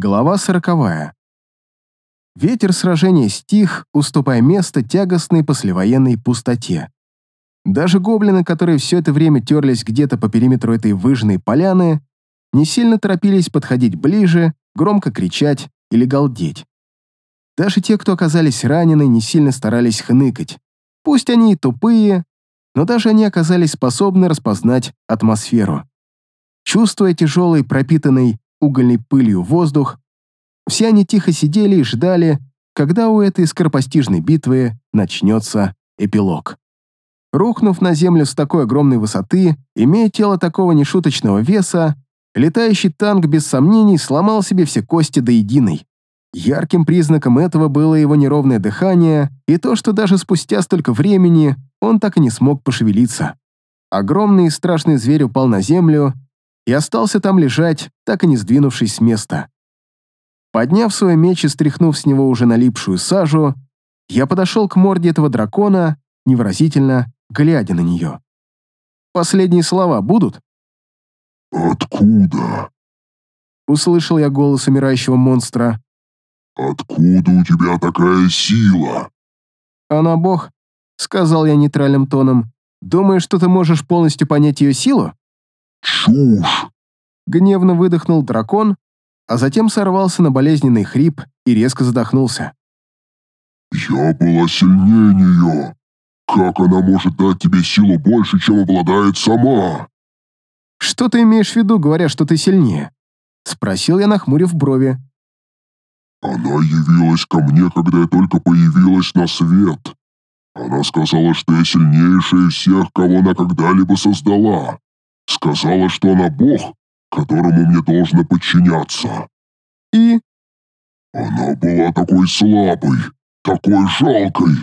Глава сороковая. Ветер сражения стих, уступая место тягостной послевоенной пустоте. Даже гоблины, которые все это время терлись где-то по периметру этой выжженной поляны, не сильно торопились подходить ближе, громко кричать или галдеть. Даже те, кто оказались ранены, не сильно старались хныкать. Пусть они и тупые, но даже они оказались способны распознать атмосферу. Чувствуя тяжелый, пропитанный угольной пылью воздух, все они тихо сидели и ждали, когда у этой скоропостижной битвы начнется эпилог. Рухнув на землю с такой огромной высоты, имея тело такого нешуточного веса, летающий танк без сомнений сломал себе все кости до единой. Ярким признаком этого было его неровное дыхание и то, что даже спустя столько времени он так и не смог пошевелиться. Огромный и страшный зверь упал на землю и остался там лежать, так и не сдвинувшись с места. Подняв свой меч и стряхнув с него уже налипшую сажу, я подошел к морде этого дракона, невыразительно глядя на нее. «Последние слова будут?» «Откуда?» Услышал я голос умирающего монстра. «Откуда у тебя такая сила?» «Она бог», — сказал я нейтральным тоном. «Думаешь, что ты можешь полностью понять ее силу?» «Чушь!» Гневно выдохнул дракон, а затем сорвался на болезненный хрип и резко задохнулся. «Я была сильнее нее. Как она может дать тебе силу больше, чем обладает сама?» «Что ты имеешь в виду, говоря, что ты сильнее?» Спросил я, нахмурив брови. «Она явилась ко мне, когда я только появилась на свет. Она сказала, что я сильнейшая из всех, кого она когда-либо создала. Сказала, что она бог, которому мне должно подчиняться. И? Она была такой слабой, такой жалкой.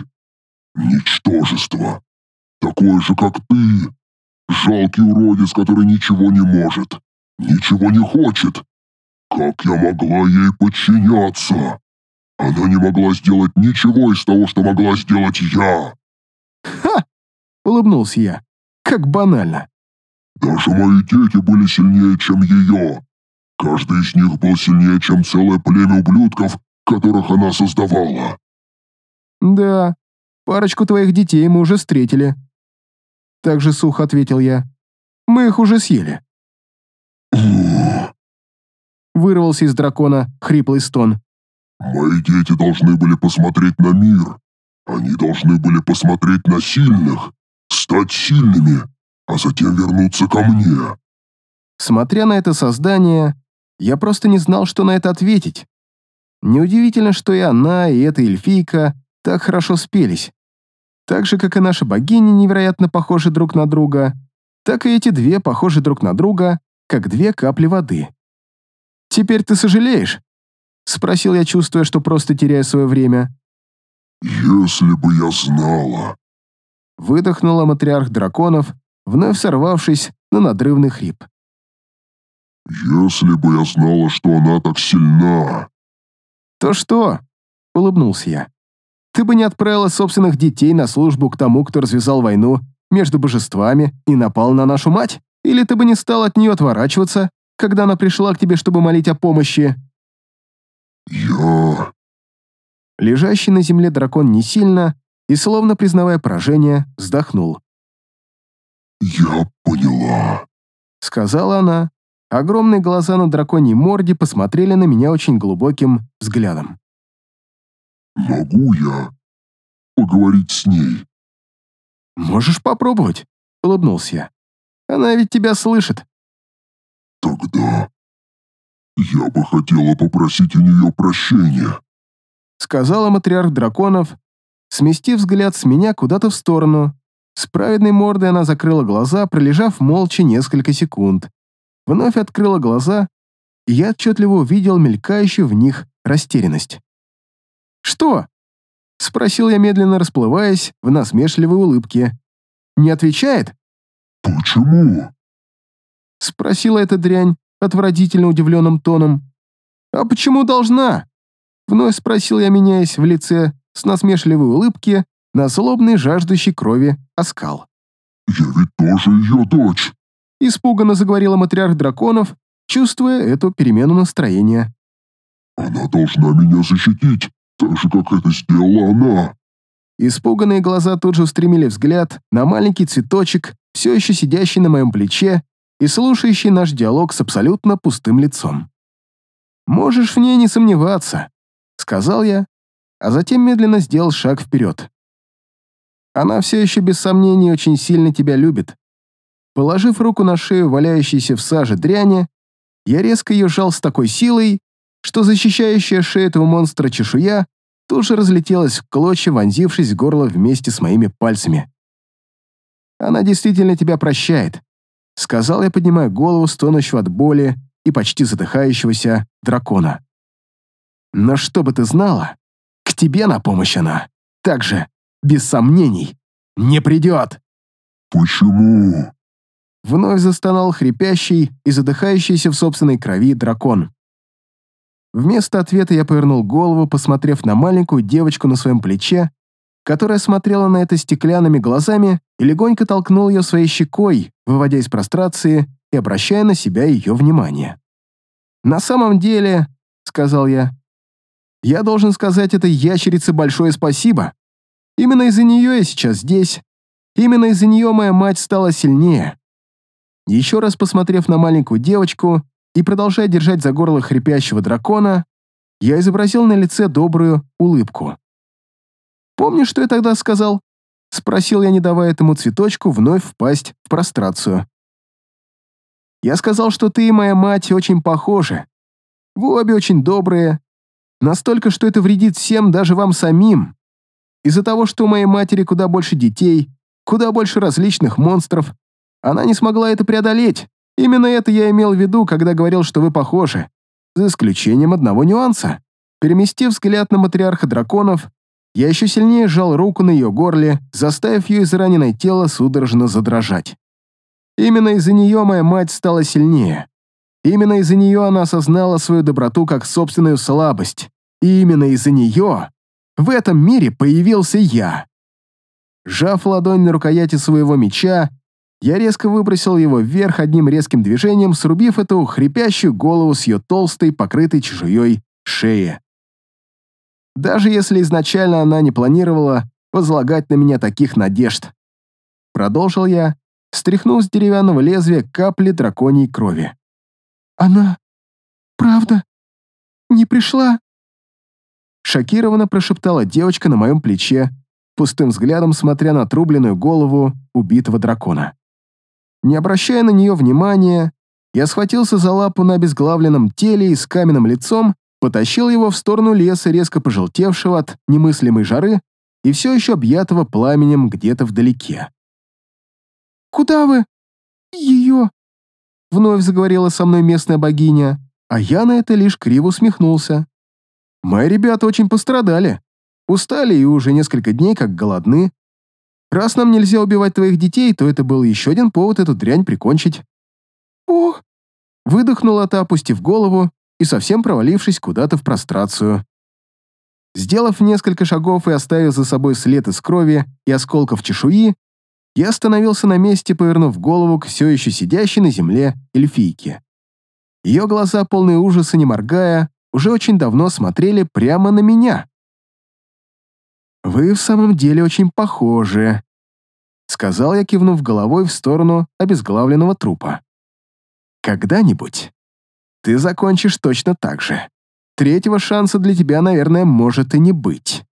Ничтожество. Такое же, как ты. Жалкий уродец, который ничего не может, ничего не хочет. Как я могла ей подчиняться? Она не могла сделать ничего из того, что могла сделать я. Ха! Улыбнулся я. Как банально. Даже мои дети были сильнее, чем ее. Каждый из них был сильнее, чем целое племя ублюдков, которых она создавала. Да, парочку твоих детей мы уже встретили. Так же сухо ответил я. Мы их уже съели. Вырвался из дракона хриплый стон. Мои дети должны были посмотреть на мир. Они должны были посмотреть на сильных, стать сильными, а затем вернуться ко мне. Смотря на это создание, я просто не знал, что на это ответить. Неудивительно, что и она, и эта эльфийка так хорошо спелись. Так же, как и наши богини невероятно похожи друг на друга, так и эти две похожи друг на друга, как две капли воды. «Теперь ты сожалеешь?» — спросил я, чувствуя, что просто теряю свое время. «Если бы я знала...» Выдохнула матриарх драконов, вновь сорвавшись на надрывный хрип. «Если бы я знала, что она так сильна...» «То что?» — улыбнулся я. «Ты бы не отправила собственных детей на службу к тому, кто развязал войну между божествами и напал на нашу мать? Или ты бы не стал от нее отворачиваться, когда она пришла к тебе, чтобы молить о помощи?» «Я...» Лежащий на земле дракон не сильно и, словно признавая поражение, вздохнул. «Я поняла», — сказала она. Огромные глаза на драконьей морде посмотрели на меня очень глубоким взглядом. «Могу я поговорить с ней?» «Можешь попробовать», — улыбнулся я. «Она ведь тебя слышит». «Тогда я бы хотела попросить у нее прощения», — сказала матриарх драконов, сместив взгляд с меня куда-то в сторону, с праведной мордой она закрыла глаза, пролежав молча несколько секунд. Вновь открыла глаза, и я отчетливо увидел мелькающую в них растерянность. «Что?» — спросил я, медленно расплываясь в насмешливой улыбке. «Не отвечает?» «Почему?» — спросила эта дрянь отвратительно удивленным тоном. «А почему должна?» — вновь спросил я, меняясь в лице с насмешливой улыбки на злобный, жаждущий крови оскал. «Я ведь тоже ее дочь!» Испуганно заговорила матриарх драконов, чувствуя эту перемену настроения. Она должна меня защитить, так же, как это сделала она. Испуганные глаза тут же устремили взгляд на маленький цветочек, все еще сидящий на моем плече и слушающий наш диалог с абсолютно пустым лицом. «Можешь в ней не сомневаться», — сказал я, а затем медленно сделал шаг вперед. «Она все еще без сомнений очень сильно тебя любит». Положив руку на шею валяющейся в саже дряни, я резко ее жал с такой силой, что защищающая шею этого монстра чешуя тоже разлетелась в клочья, вонзившись в горло вместе с моими пальцами. «Она действительно тебя прощает», — сказал я, поднимая голову стонущего от боли и почти задыхающегося дракона. «Но что бы ты знала, к тебе на помощь она, также, без сомнений, не придет!» «Почему?» Вновь застонал хрипящий и задыхающийся в собственной крови дракон. Вместо ответа я повернул голову, посмотрев на маленькую девочку на своем плече, которая смотрела на это стеклянными глазами и легонько толкнул ее своей щекой, выводя из прострации и обращая на себя ее внимание. «На самом деле», — сказал я, — «я должен сказать этой ящерице большое спасибо. Именно из-за нее я сейчас здесь. Именно из-за нее моя мать стала сильнее». Еще раз посмотрев на маленькую девочку, и, продолжая держать за горло хрипящего дракона, я изобразил на лице добрую улыбку. «Помнишь, что я тогда сказал?» — спросил я, не давая этому цветочку вновь впасть в прострацию. «Я сказал, что ты и моя мать очень похожи. Вы обе очень добрые, настолько, что это вредит всем, даже вам самим. Из-за того, что у моей матери куда больше детей, куда больше различных монстров, она не смогла это преодолеть. Именно это я имел в виду, когда говорил, что вы похожи. За исключением одного нюанса. Переместив взгляд на матриарха драконов, я еще сильнее сжал руку на ее горле, заставив ее израненное тело судорожно задрожать. Именно из-за нее моя мать стала сильнее. Именно из-за нее она осознала свою доброту как собственную слабость. И именно из-за нее в этом мире появился я. Сжав ладонь на рукояти своего меча, я резко выбросил его вверх одним резким движением, срубив эту хрипящую голову с ее толстой, покрытой чешуей шеи. Даже если изначально она не планировала возлагать на меня таких надежд. Продолжил я, стряхнув с деревянного лезвия капли драконьей крови. «Она... правда... не пришла?» Шокированно прошептала девочка на моем плече, пустым взглядом смотря на отрубленную голову убитого дракона. Не обращая на нее внимания, я схватился за лапу на обезглавленном теле и с каменным лицом потащил его в сторону леса, резко пожелтевшего от немыслимой жары и все еще объятого пламенем где-то вдалеке. «Куда вы? Ее?» Вновь заговорила со мной местная богиня, а я на это лишь криво усмехнулся. «Мои ребята очень пострадали. Устали и уже несколько дней как голодны. Раз нам нельзя убивать твоих детей, то это был еще один повод эту дрянь прикончить». «О!» Выдохнула та, опустив голову и совсем провалившись куда-то в прострацию. Сделав несколько шагов и оставив за собой след из крови и осколков чешуи, я остановился на месте, повернув голову к все еще сидящей на земле эльфийке. Ее глаза, полные ужаса, не моргая, уже очень давно смотрели прямо на меня. «Вы в самом деле очень похожи», — сказал я, кивнув головой в сторону обезглавленного трупа. «Когда-нибудь ты закончишь точно так же. Третьего шанса для тебя, наверное, может и не быть».